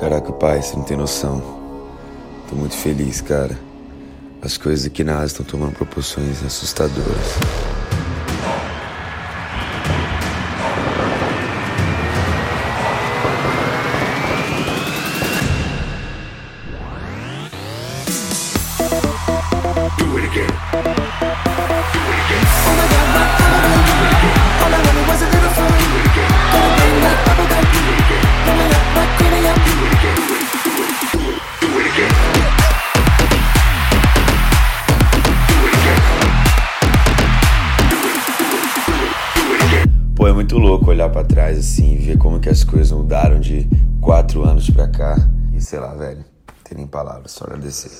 Caraca, pai, você não tem noção. Tô muito feliz, cara. As coisas aqui na Ásia estão tomando proporções assustadoras. Pô, é muito louco olhar pra trás assim, ver como que as coisas mudaram de quatro anos pra cá. E sei lá, velho, não tem nem palavras, só agradecer.